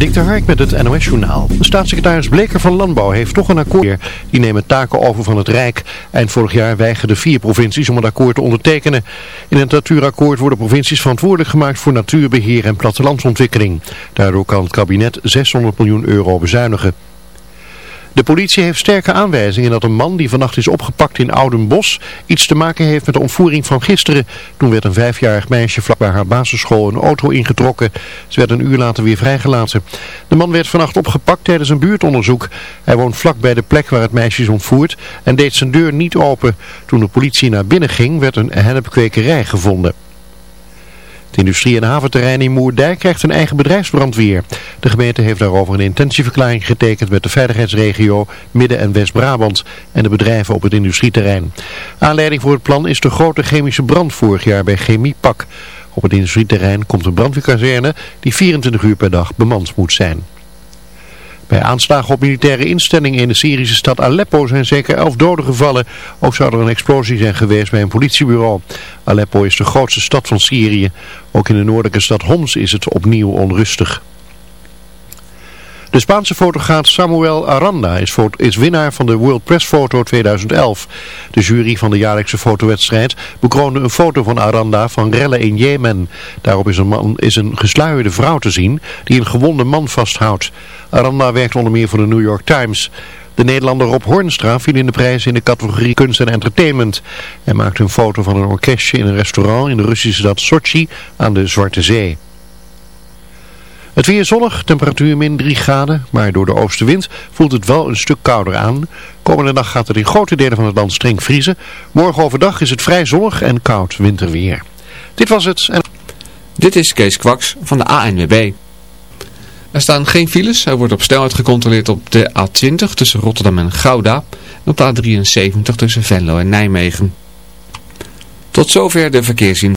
Dik de Hark met het NOS-journaal. Staatssecretaris Bleker van Landbouw heeft toch een akkoord. Die nemen taken over van het Rijk. Eind vorig jaar weigerden vier provincies om het akkoord te ondertekenen. In het natuurakkoord worden provincies verantwoordelijk gemaakt voor natuurbeheer en plattelandsontwikkeling. Daardoor kan het kabinet 600 miljoen euro bezuinigen. De politie heeft sterke aanwijzingen dat een man die vannacht is opgepakt in Oudenbos iets te maken heeft met de ontvoering van gisteren. Toen werd een vijfjarig meisje vlak bij haar basisschool een auto ingetrokken. Ze werd een uur later weer vrijgelaten. De man werd vannacht opgepakt tijdens een buurtonderzoek. Hij woont vlak bij de plek waar het meisje is ontvoerd en deed zijn deur niet open. Toen de politie naar binnen ging werd een hennepkwekerij gevonden. Het industrie- en haventerrein in Moerdijk krijgt een eigen bedrijfsbrandweer. De gemeente heeft daarover een intentieverklaring getekend met de veiligheidsregio Midden- en West-Brabant en de bedrijven op het industrieterrein. Aanleiding voor het plan is de grote chemische brand vorig jaar bij Chemiepak. Op het industrieterrein komt een brandweerkazerne die 24 uur per dag bemand moet zijn. Bij aanslagen op militaire instellingen in de Syrische stad Aleppo zijn zeker elf doden gevallen. Ook zou er een explosie zijn geweest bij een politiebureau. Aleppo is de grootste stad van Syrië. Ook in de noordelijke stad Homs is het opnieuw onrustig. De Spaanse fotograaf Samuel Aranda is, is, winnaar van de World Press Photo 2011. De jury van de jaarlijkse fotowedstrijd bekroonde een foto van Aranda van rellen in Jemen. Daarop is een, man, is een gesluierde vrouw te zien die een gewonde man vasthoudt. Aranda werkt onder meer voor de New York Times. De Nederlander Rob Hornstra viel in de prijs in de categorie kunst en entertainment. Hij maakte een foto van een orkestje in een restaurant in de Russische stad Sochi aan de Zwarte Zee. Het weer zonnig, temperatuur min 3 graden, maar door de oostenwind voelt het wel een stuk kouder aan. Komende dag gaat het in grote delen van het land streng vriezen. Morgen overdag is het vrij zonnig en koud winterweer. Dit was het. En... Dit is Kees Kwaks van de ANWB. Er staan geen files. Er wordt op snelheid gecontroleerd op de A20 tussen Rotterdam en Gouda. En op de A73 tussen Venlo en Nijmegen. Tot zover de verkeerszien.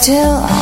still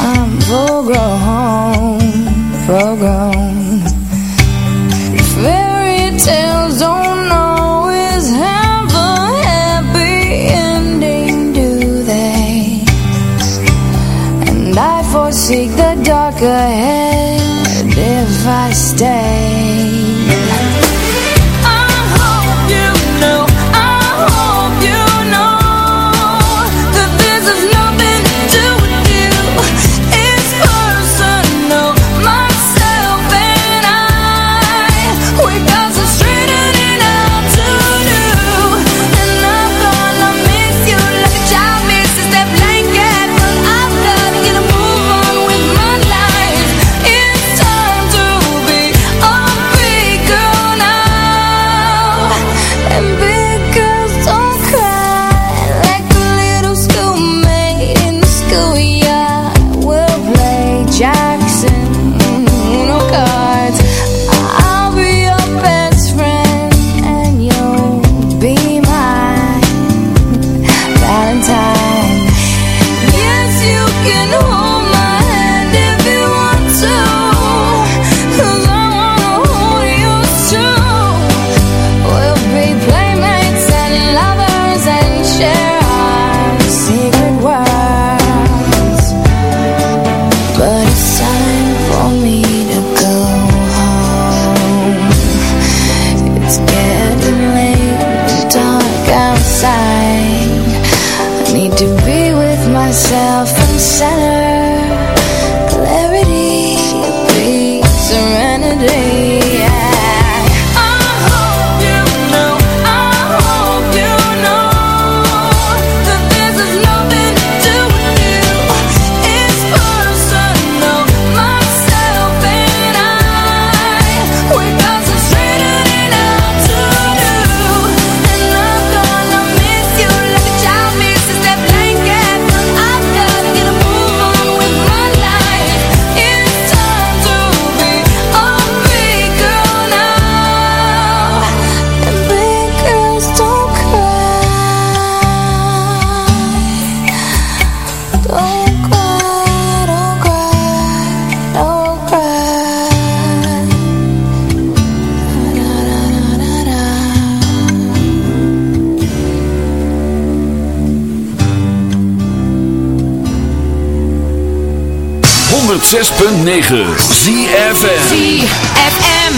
106.9 ZFM ZFM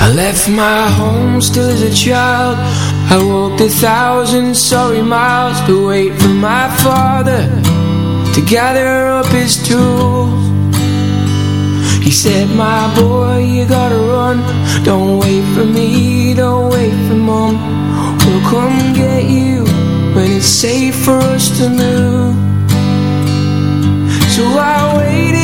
I left my home still as a child. I walked a thousand sorry miles To wait for my father To gather up his tools. He said, my boy, you gotta run. Don't wait for me, don't wait for mom. We'll come get you When it's safe for us to move. So I waited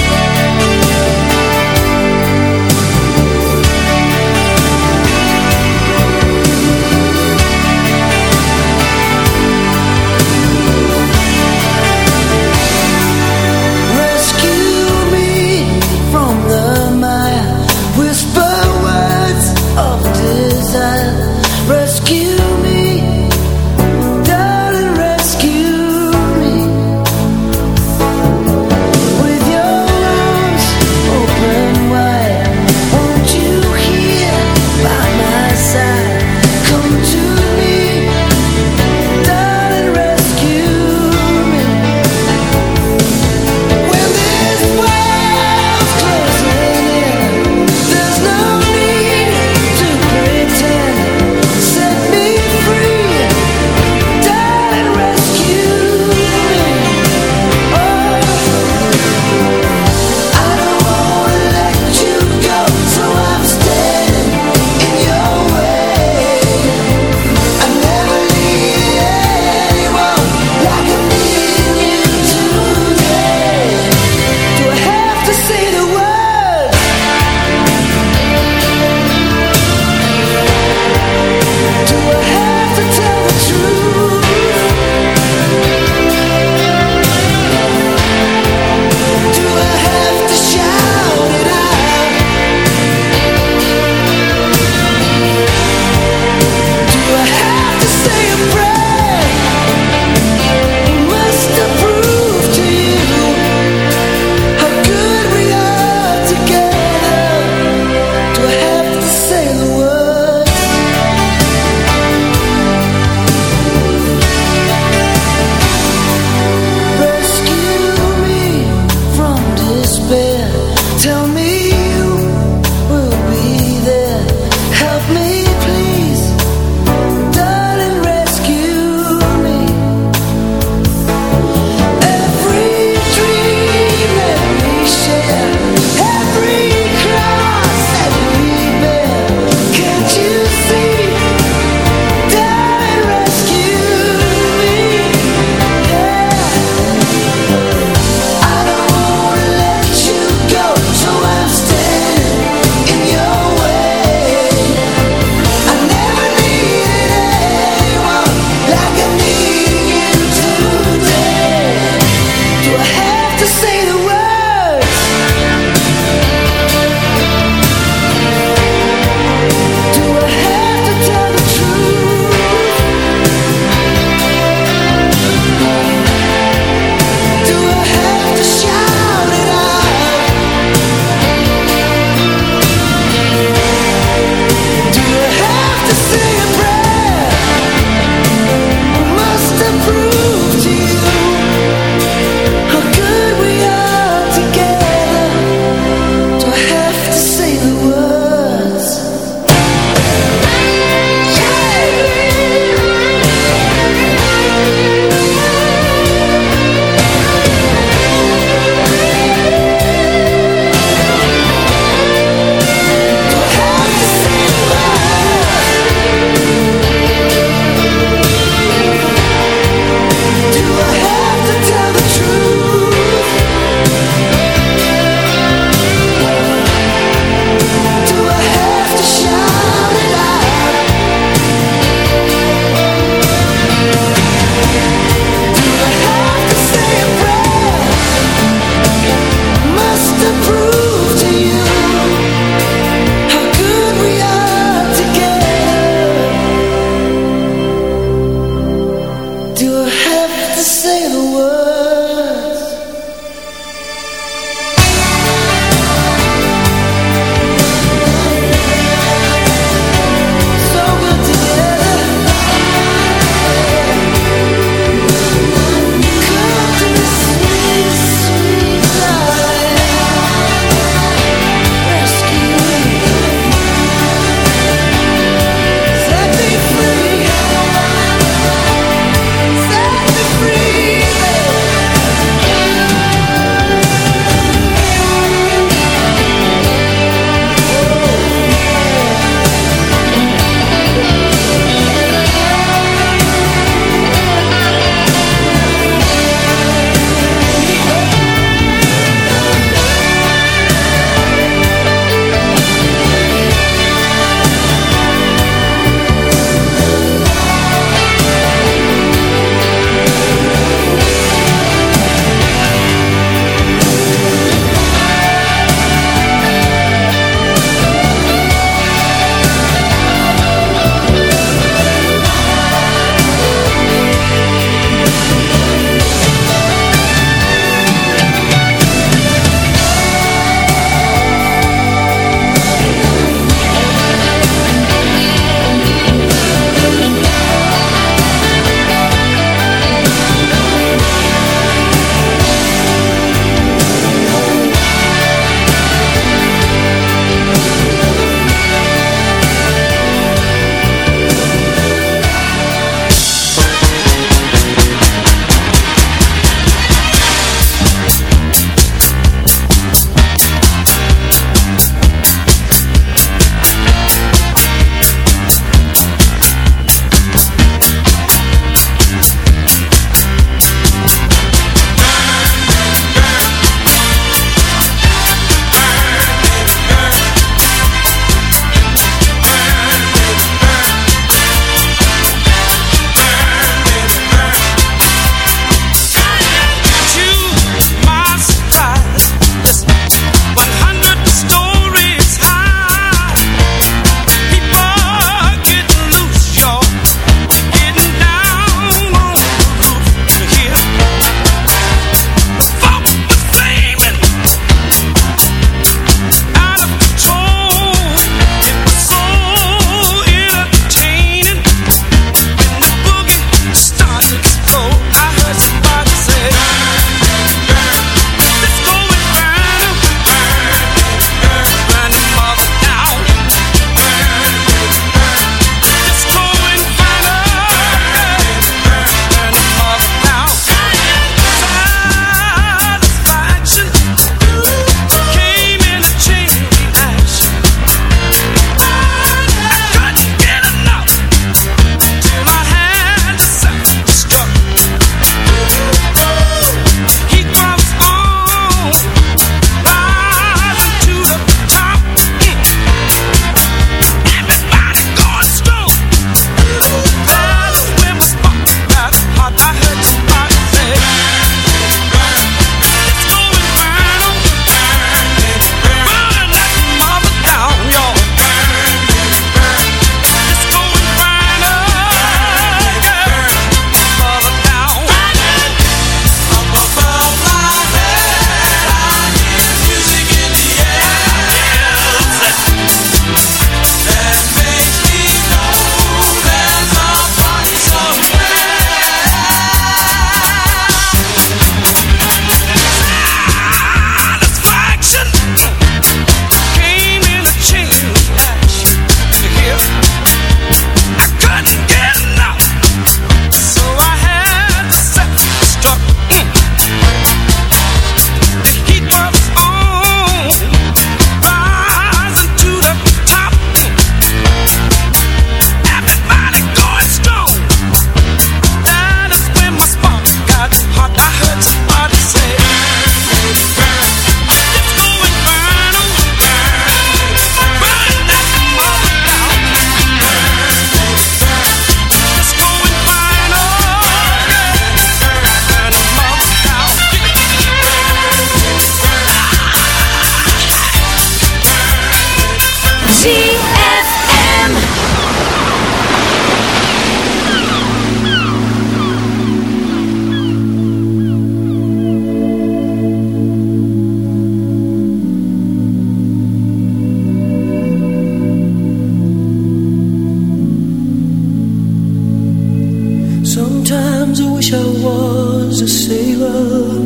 a sailor.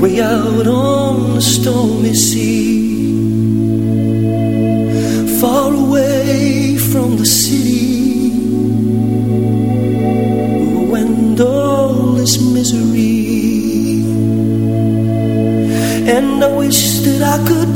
Way out on the stormy sea, far away from the city. when all is misery, and I wish that I could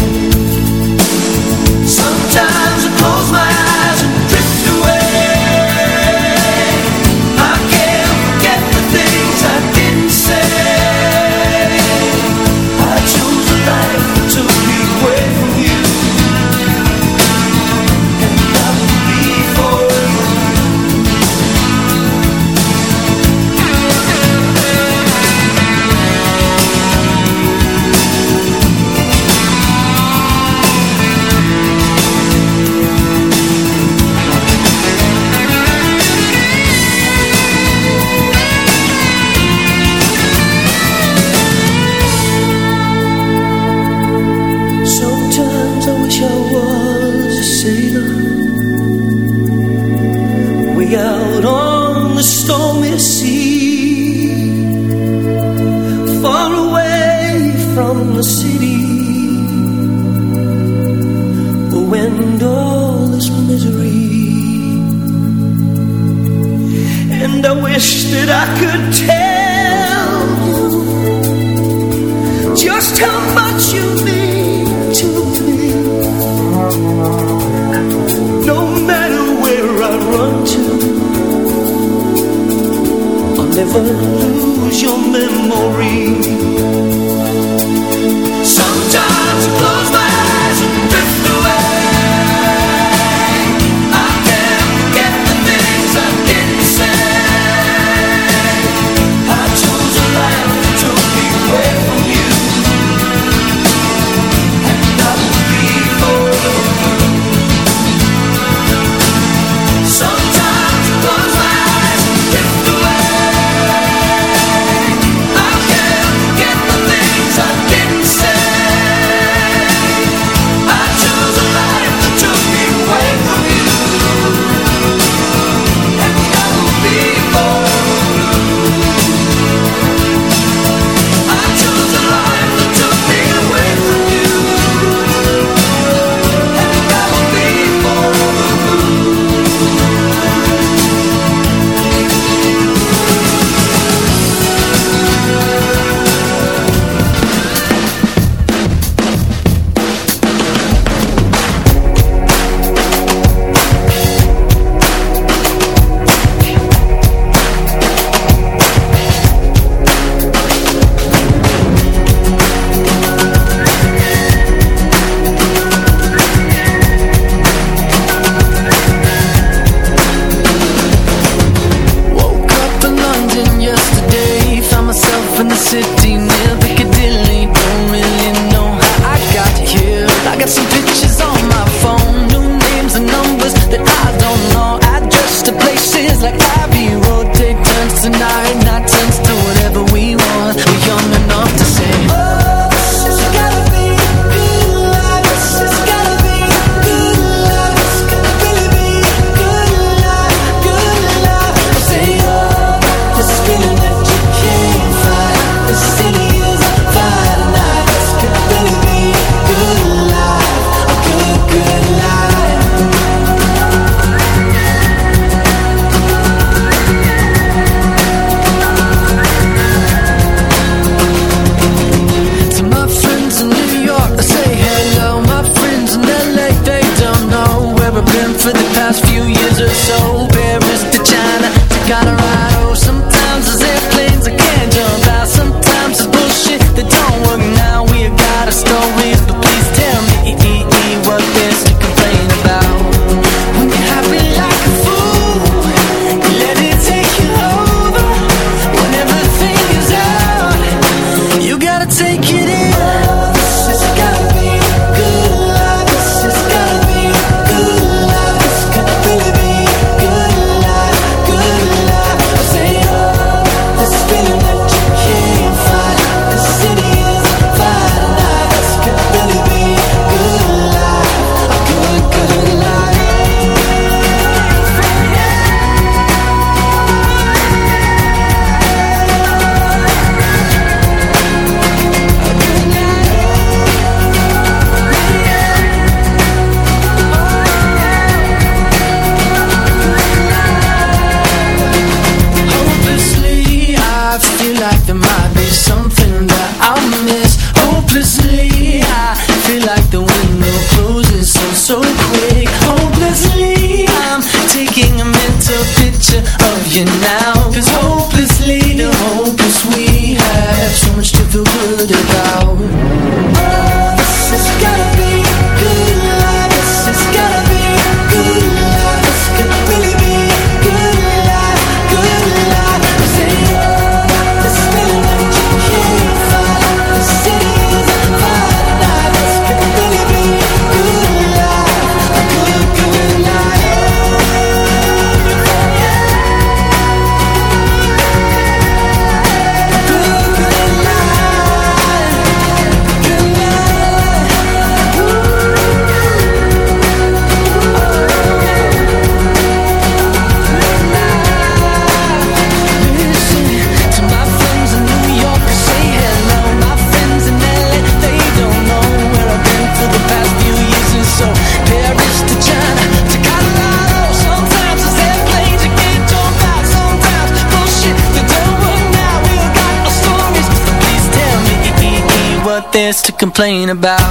Complain about.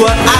what I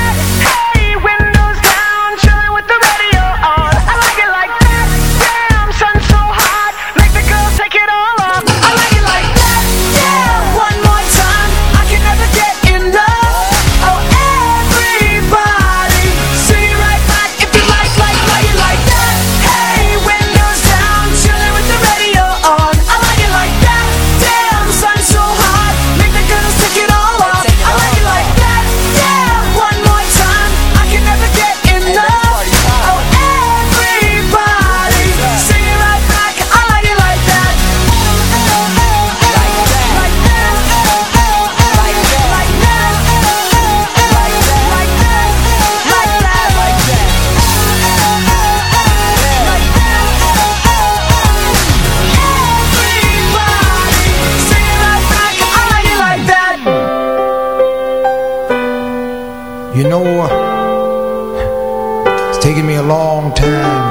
Taken me a long time,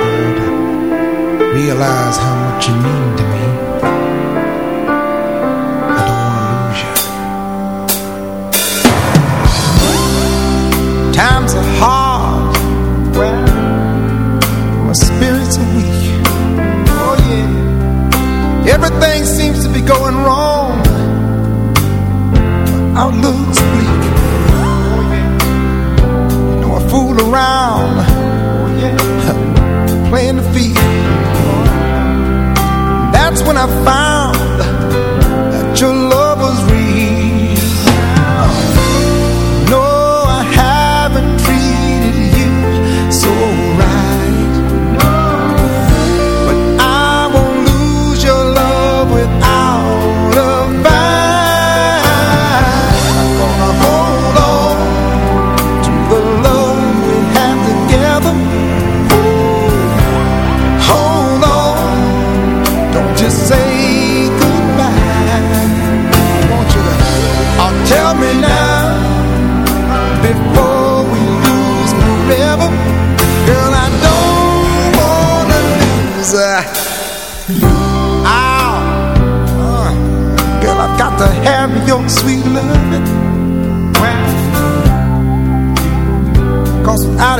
to realize how when I found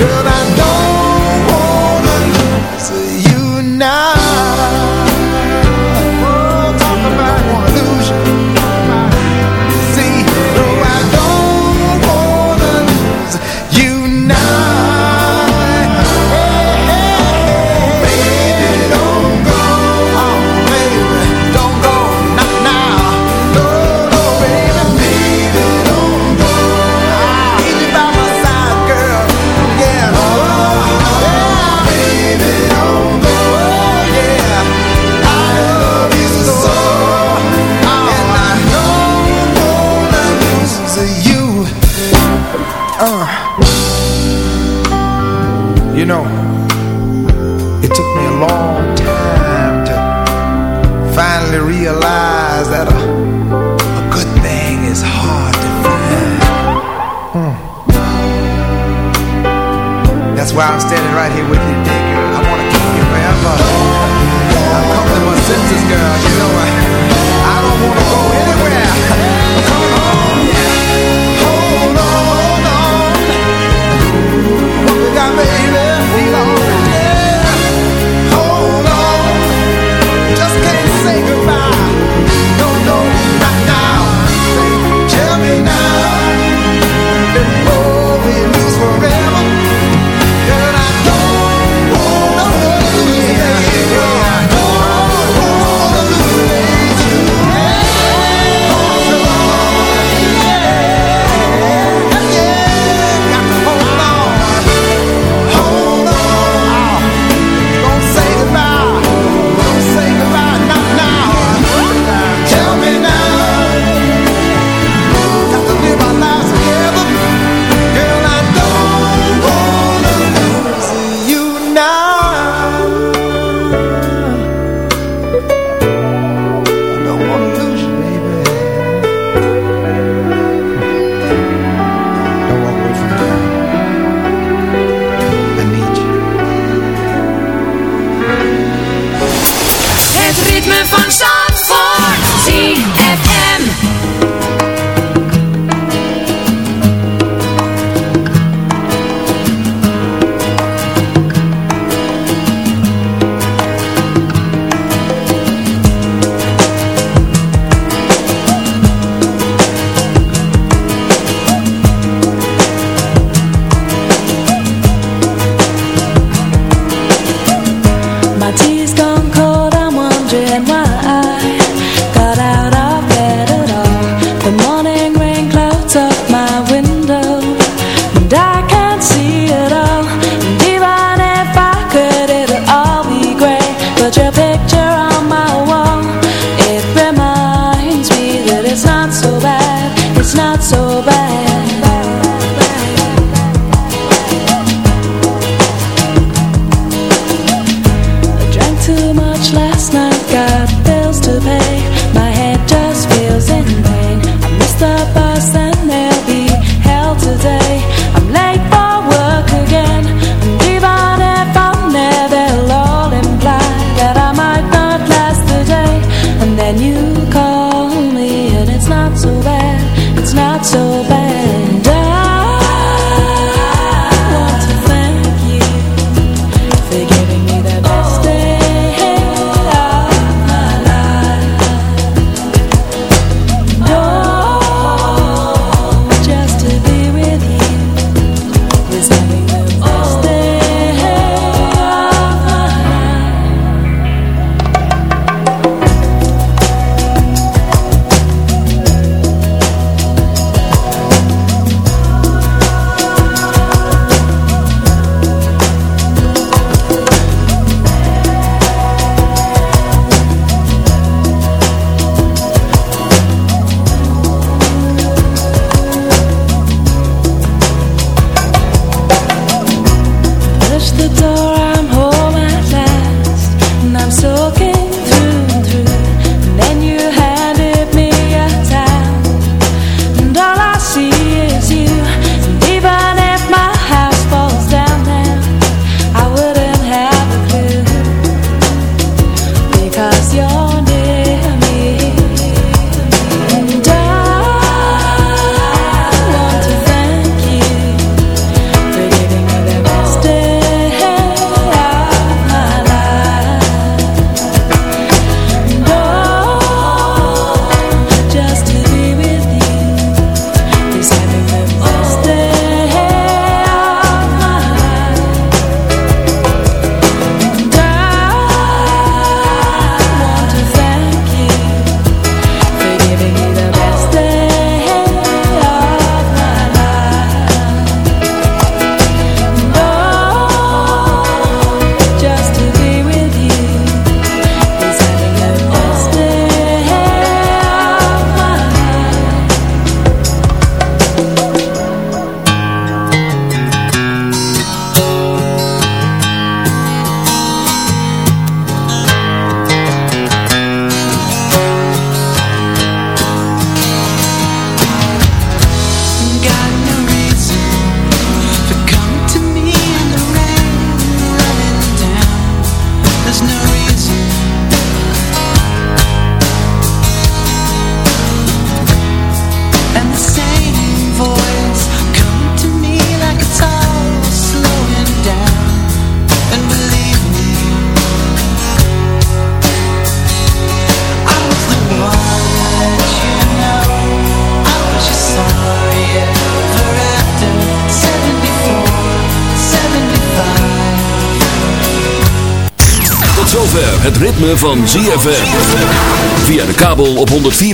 Girl, I